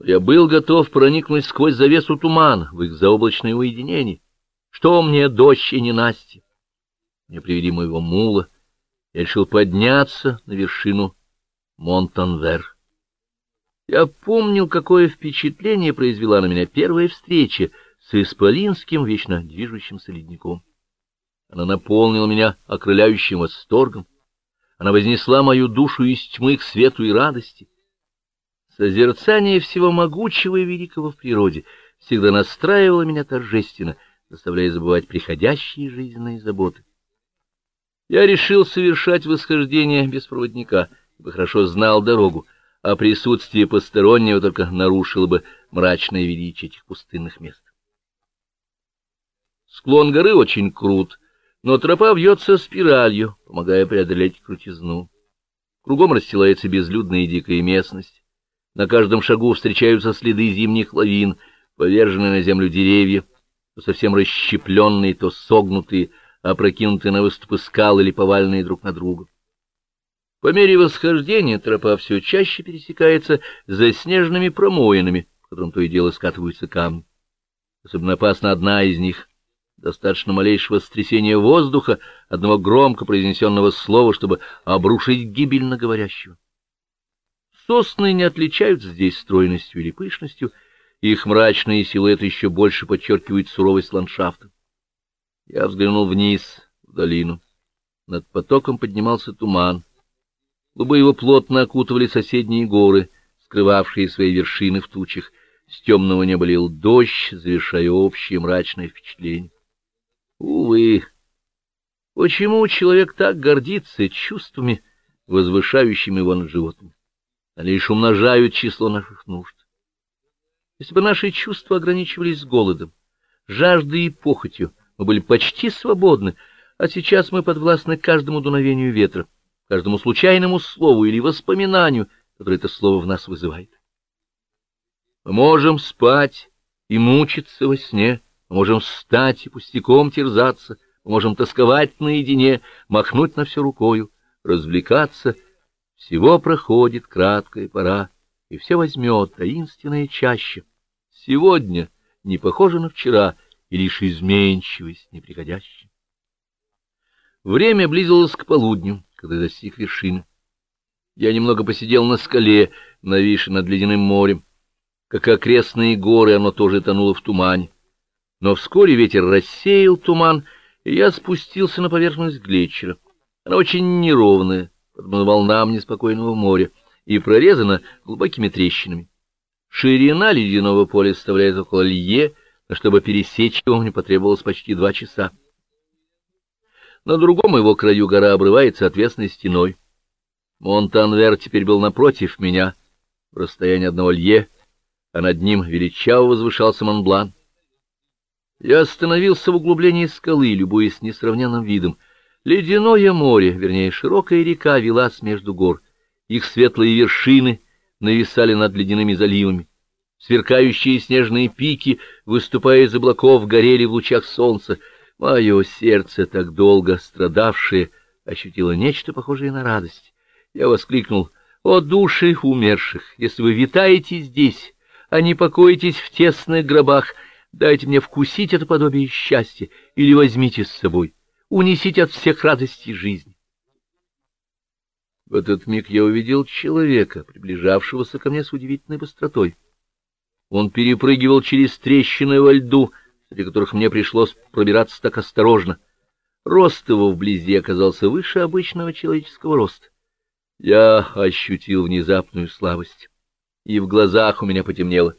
Я был готов проникнуть сквозь завесу туман в их заоблачное уединение. Что мне дождь и ненастье? Мне привели моего мула. Я решил подняться на вершину Монтанвер. Я помнил, какое впечатление произвела на меня первая встреча с исполинским, вечно движущимся ледником. Она наполнила меня окрыляющим восторгом. Она вознесла мою душу из тьмы к свету и радости. Созерцание всего могучего и великого в природе всегда настраивало меня торжественно, заставляя забывать приходящие жизненные заботы. Я решил совершать восхождение без проводника, ибо хорошо знал дорогу, а присутствие постороннего только нарушило бы мрачное величие этих пустынных мест. Склон горы очень крут, но тропа вьется спиралью, помогая преодолеть крутизну. Кругом расстилается безлюдная и дикая местность. На каждом шагу встречаются следы зимних лавин, поверженные на землю деревья, то совсем расщепленные, то согнутые, опрокинутые на выступы скал или поваленные друг на друга. По мере восхождения тропа все чаще пересекается заснеженными промоинами, в котором то и дело скатываются камни. Особенно опасна одна из них. Достаточно малейшего стрясения воздуха, одного громко произнесенного слова, чтобы обрушить гибель на говорящего. Сосны не отличаются здесь стройностью или пышностью, их мрачные силуэты еще больше подчеркивают суровость ландшафта. Я взглянул вниз, в долину. Над потоком поднимался туман. Клубы его плотно окутывали соседние горы, скрывавшие свои вершины в тучах. С темного неба лил дождь, завершая общее мрачное впечатление. Увы, почему человек так гордится чувствами, возвышающими его над животными? Они лишь умножают число наших нужд. Если бы наши чувства ограничивались голодом, жаждой и похотью, мы были почти свободны, а сейчас мы подвластны каждому дуновению ветра, каждому случайному слову или воспоминанию, которое это слово в нас вызывает. Мы можем спать и мучиться во сне, мы можем встать и пустяком терзаться, мы можем тосковать наедине, махнуть на все рукою, развлекаться — всего проходит краткая пора, и все возьмет таинственное чаще. Сегодня не похоже на вчера, и лишь изменчивость неприходящая. Время близилось к полудню, когда достиг вершины. Я немного посидел на скале, нависшей над ледяным морем. Как окрестные горы, оно тоже тонуло в тумане. Но вскоре ветер рассеял туман, и я спустился на поверхность глетчера. Она очень неровная, подобно волнам неспокойного моря, и прорезана глубокими трещинами. Ширина ледяного поля составляет около лье, но чтобы пересечь его, мне потребовалось почти два часа. На другом его краю гора обрывается отвесной стеной. Монтанвер теперь был напротив меня, в расстоянии одного лье, а над ним величаво возвышался Монблан. Я остановился в углублении скалы, любуясь несравненным видом — Ледяное море, вернее, широкая река велась между гор. Их светлые вершины нависали над ледяными заливами. Сверкающие снежные пики, выступая из облаков, горели в лучах солнца. Мое сердце, так долго страдавшее, ощутило нечто похожее на радость. Я воскликнул, «О, души умерших, если вы витаете здесь, а не покоитесь в тесных гробах, дайте мне вкусить это подобие счастья или возьмите с собой» унесите от всех радостей жизни. В этот миг я увидел человека, приближавшегося ко мне с удивительной быстротой. Он перепрыгивал через трещины во льду, среди которых мне пришлось пробираться так осторожно. Рост его вблизи оказался выше обычного человеческого роста. Я ощутил внезапную слабость, и в глазах у меня потемнело.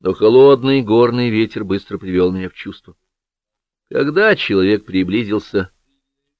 Но холодный горный ветер быстро привел меня в чувство. Когда человек приблизился